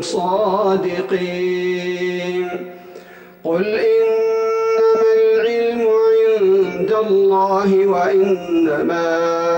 صادقين. قل إنما العلم عند الله وإنما